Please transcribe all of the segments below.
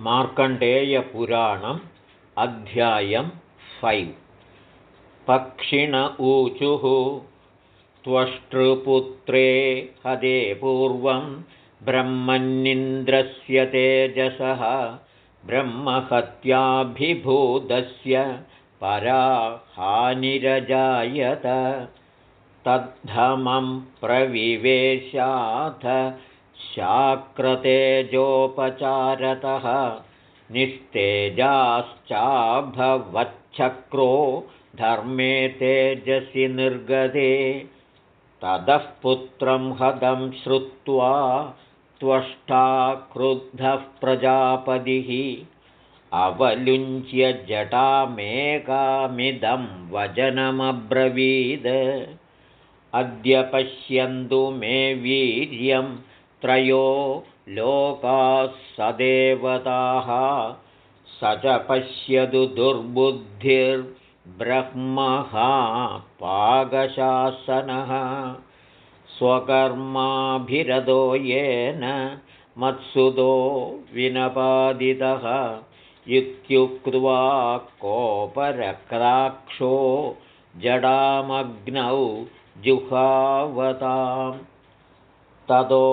मार्कण्डेयपुराणम् अध्यायं फैव्। पक्षिण ऊचुः त्वष्टृपुत्रे हदे पूर्वं ब्रह्मन्निन्द्रस्य तेजसः ब्रह्महत्याभिभूतस्य परा हानिरजायत तद्धमं प्रविवेशाथ शाक्रतेजोपचारतः निस्तेजाश्चाभवच्छक्रो धर्मे तेजसि निर्गते ततः पुत्रं हदं श्रुत्वा त्वष्टा क्रुद्धः प्रजापतिः अवलुञ्च्य जटामेकामिदं वचनमब्रवीद अद्य पश्यन्तु मे वीर्यं त्रयो लोकाः सदेवताः स च पश्यतु दुर्बुद्धिर्ब्रह्मः पाकशासनः स्वकर्माभिरतो येन मत्सुतो विनपादितः। इत्युक्त्वा कोपरक्राक्षो जडामग्नौ जुहावताम्। ततो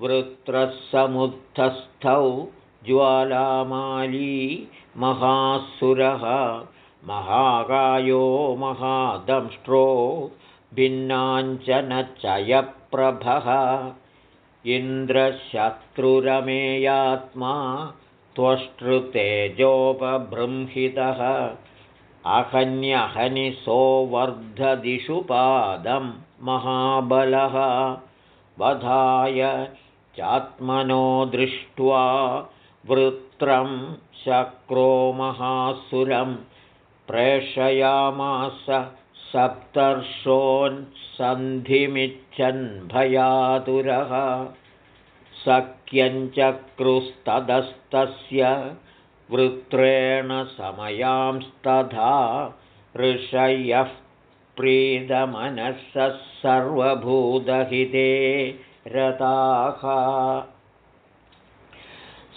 वृत्रसमुत्थस्थौ ज्वालामाली महासुरः महाकायो महादंष्ट्रो भिन्नाञ्चनचयप्रभः। इन्द्रशत्रुरमेयात्मा त्वष्टृतेजोपबृंहितः। अहन्यहनि सोऽवर्धदिषु पादं महाबलः। वधाय चात्मनो दृष्ट्वा वृत्रं शक्रो महासुरं प्रेषयामास सप्तर्षोन्सन्धिमिच्छन् भयातुरः सख्यञ्चक्रुस्तदस्तस्य वृत्रेण समयांस्तथा ऋषयः प्रीतमनः सर्वभूतहिते रताः।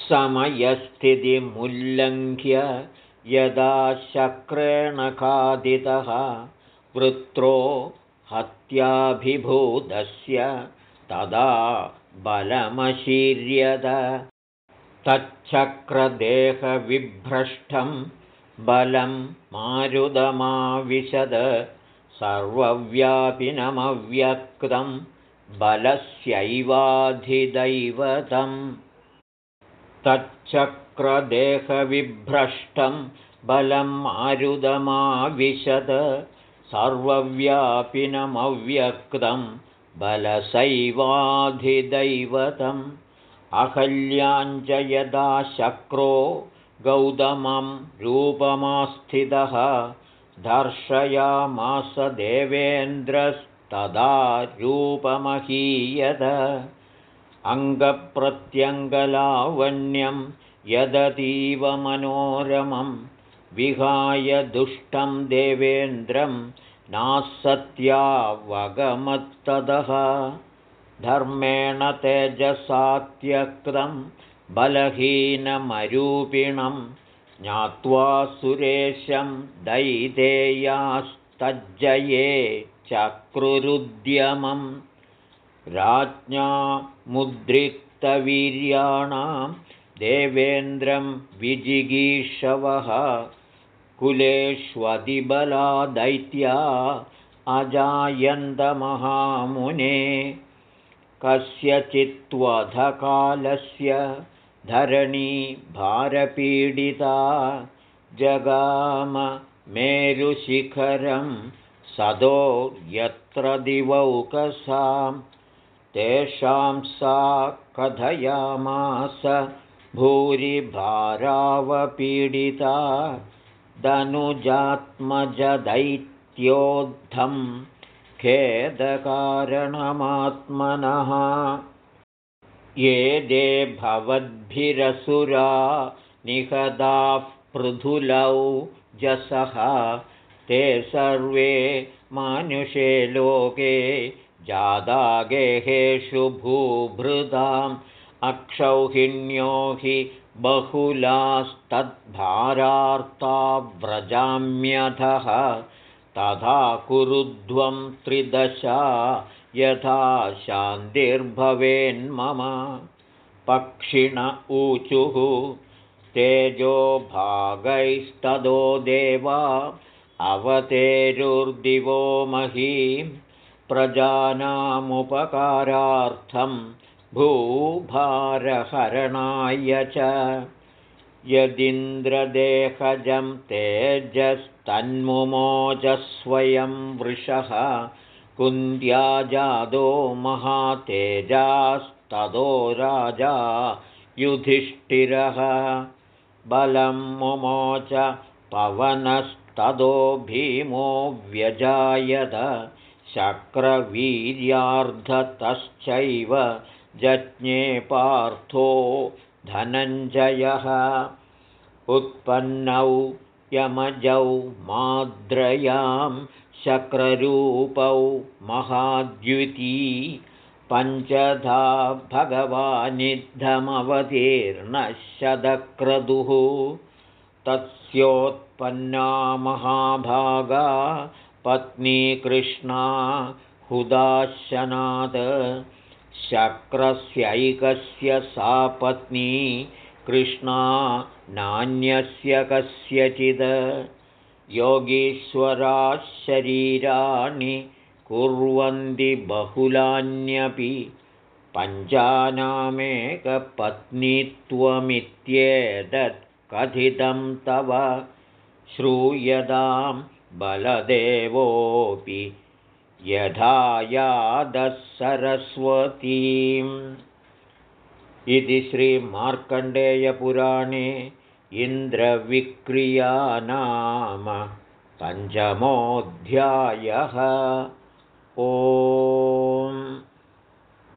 समयस्थितिमुल्लङ्घ्य यदा शक्रेण खादितः वृत्रो हत्याभिभूतस्य तदा बलमशीर्यत। तच्छक्रदेहविभ्रष्टं बलं मारुदमाविशद सर्वव्यापिनमव्यक्तं बलस्यैवाधिदैवतं तच्चक्रदेहविभ्रष्टं बलं मारुदमाविशद सर्वव्यापिनमव्यक्तं बलसैवाधिदैवतम्। अहल्याञ्च यदा शक्रो गौतमं रूपमास्थितः दर्शयामास देवेन्द्रस्तदा रूपमहीयद अङ्गप्रत्यङ्गलावण्यं यदतीव मनोरमं विहाय दुष्टं देवेन्द्रं नासत्यावगमत्तदः धर्मेण तेजसात्यक्तं बलहीनमरूपिणं ज्ञात्वा सुरेशं दैतेयास्तज्जये चक्रुरुद्यमं राज्ञा मुद्रिक्तवीर्याणां देवेन्द्रं विजिगीषवः कुलेष्वधिबला दैत्या अजायन्तमहामुने कस्यचित्त्वधकालस्य धरणी भारपीडिता जगाम मेरुशिखरं सदो यत्र दिवौकसां तेषां सा कथयामास भूरिभारावपीडिता दनुजात्मजदैत्योद्धम् खेदकारणमात्मनः। ये दे भवद्भिरसुरा निहदाः पृथुलौ जसः ते सर्वे मानुषे लोके जादागेहेषु भूभृताम् अक्षौहिण्यो हि बहुलास्तद्भारार्ता व्रजाम्यथः तथा कुरुध्वं त्रिदशा यथा शान्तिर्भवेन्मम पक्षिण ऊचुः तेजो भागैस्तदो देवा अवतेरुर्दिवो महीं प्रजानामुपकारार्थं भूभारहरणाय च। यदिन्द्रदेहजं तेजस्तन्मुमोजस्वयं वृषः कुन्द्याजादो महातेजास्ततो राजा युधिष्ठिरः बलं मुमोच पवनस्ततो भीमो व्यजायत शक्रवीर्यार्धतश्चैव जज्ञे पार्थो धनञ्जयः। उत्पन्नौ यमजौ माद्रयां शक्ररूपौ महाद्युती पञ्चधा भगवानिद्धमवतीर्णशतक्रतुः तस्योत्पन्ना महाभागा पत्नी कृष्णा हुदाशनात् शक्रस्यैकस्य सा पत्नी कृष्णा नान्यस्य कस्यचित् योगीश्वराः शरीराणि कुर्वन्ति बहुलान्यपि पञ्चानामेकपत्नीत्वमित्येतत् कथितं तव श्रूयतां बलदेवोऽपि यथा यादः सरस्वतीम् इति श्रीमार्कण्डेयपुराणे इन्द्रविक्रिया नाम पञ्चमोऽध्यायः ॐ